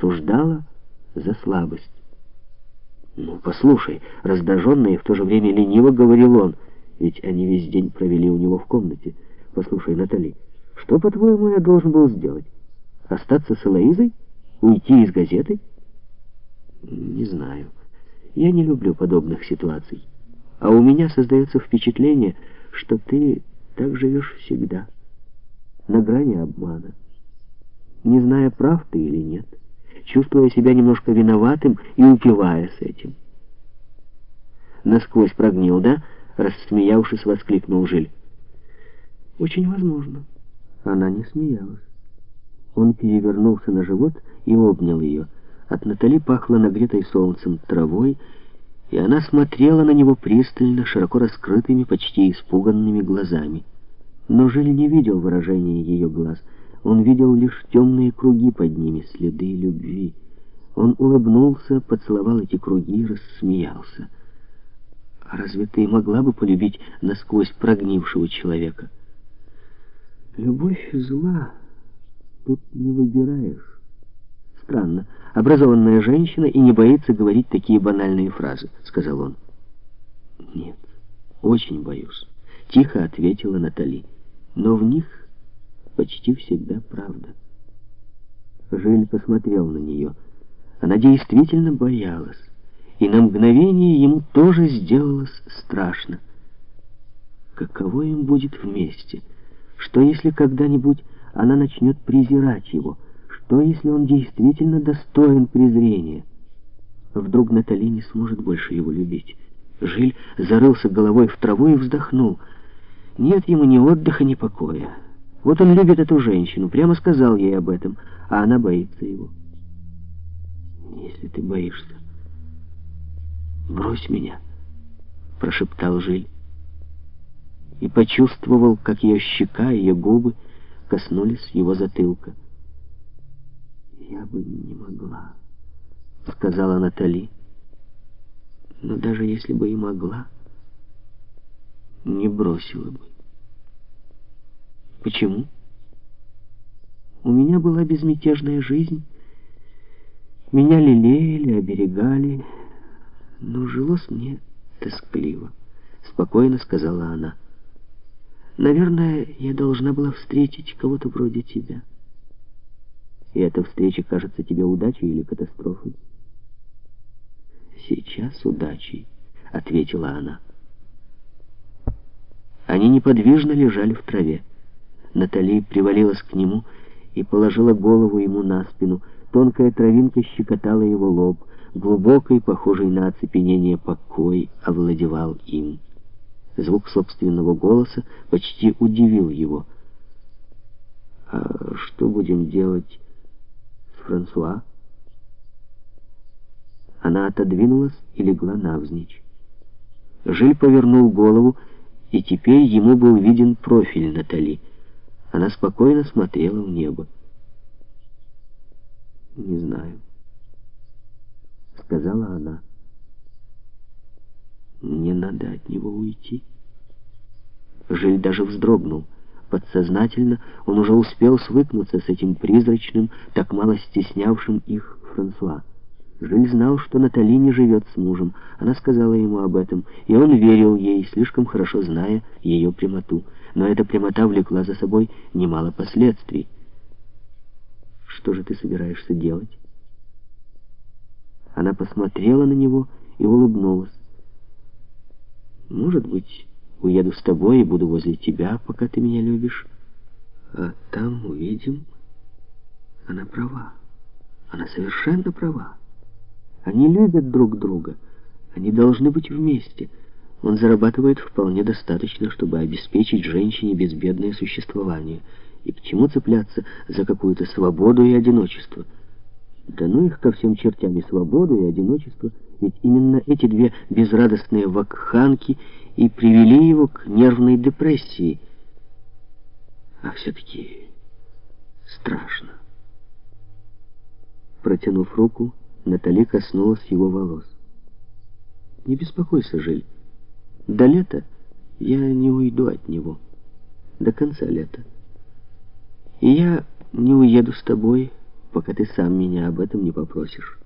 осуждала за слабость. «Ну, послушай», — раздраженно и в то же время лениво говорил он, ведь они весь день провели у него в комнате. «Послушай, Натали, что, по-твоему, я должен был сделать? Остаться с Элоизой? Уйти из газеты?» «Не знаю. Я не люблю подобных ситуаций. А у меня создается впечатление, что ты так живешь всегда, на грани обмана, не зная, прав ты или нет» чувствуя себя немножко виноватым и упиваясь этим. «Насквозь прогнил, да?» — рассмеявшись, воскликнул Жиль. «Очень возможно». Она не смеялась. Он перевернулся на живот и обнял ее. От Натали пахло нагретой солнцем травой, и она смотрела на него пристально, широко раскрытыми, почти испуганными глазами. Но Жиль не видел выражения ее глаз — он видел лишь темные круги под ними, следы любви. Он улыбнулся, поцеловал эти круги и рассмеялся. А разве ты могла бы полюбить насквозь прогнившего человека? Любовь зла, тут не выбираешь. Странно, образованная женщина и не боится говорить такие банальные фразы, сказал он. Нет, очень боюсь, тихо ответила Натали. Но в них почти всегда правда. Жиль посмотрел на нее. Она действительно боялась, и на мгновение ему тоже сделалось страшно. Каково им будет вместе? Что, если когда-нибудь она начнет презирать его? Что, если он действительно достоин презрения? Вдруг Натали не сможет больше его любить. Жиль зарылся головой в траву и вздохнул. Нет ему ни отдыха, ни покоя. Вот он любит эту женщину, прямо сказал ей об этом, а она боится его. «Если ты боишься, брось меня», — прошептал Жиль. И почувствовал, как ее щека, ее губы коснулись его затылка. «Я бы не могла», — сказала Натали. «Но даже если бы и могла, не бросила бы». Почему? У меня была безмятежная жизнь. Меня лелеяли, оберегали, но жилось мне тоскливо. Спокойно сказала она. Наверное, я должна была встретить кого-то вроде тебя. И эта встреча кажется тебе удачей или катастрофой? Сейчас удачей, ответила она. Они неподвижно лежали в траве. Натали привалилась к нему и положила голову ему на спину. Тонкая травинка щекотала его лоб. Глубокий, похожий на оцепенение покой, овладевал им. Звук собственного голоса почти удивил его. «А что будем делать с Франсуа?» Она отодвинулась и легла навзничь. Жиль повернул голову, и теперь ему был виден профиль Натали — она спокойно смотрела в небо. «Не знаю», — сказала она. «Мне надо от него уйти». Жиль даже вздрогнул. Подсознательно он уже успел свыкнуться с этим призрачным, так мало стеснявшим их Франсуа. Жиль знал, что Натали не живет с мужем. Она сказала ему об этом, и он верил ей, слишком хорошо зная ее прямоту. Но эта прямота влекла за собой немало последствий. «Что же ты собираешься делать?» Она посмотрела на него и улыбнулась. «Может быть, уеду с тобой и буду возле тебя, пока ты меня любишь. А там увидим». Она права. Она совершенно права. Они любят друг друга. Они должны быть вместе. Он зарабатывает вполне достаточно, чтобы обеспечить женщине безбедное существование. И к чему цепляться за какую-то свободу и одиночество? Да ну их ко всем чертям и свободу, и одиночество. Ведь именно эти две безрадостные вакханки и привели его к нервной депрессии. А все-таки страшно. Протянув руку, Натали коснулась его волос. «Не беспокойся, Жиль. До лета я не уйду от него. До конца лета. И я не уеду с тобой, пока ты сам меня об этом не попросишь».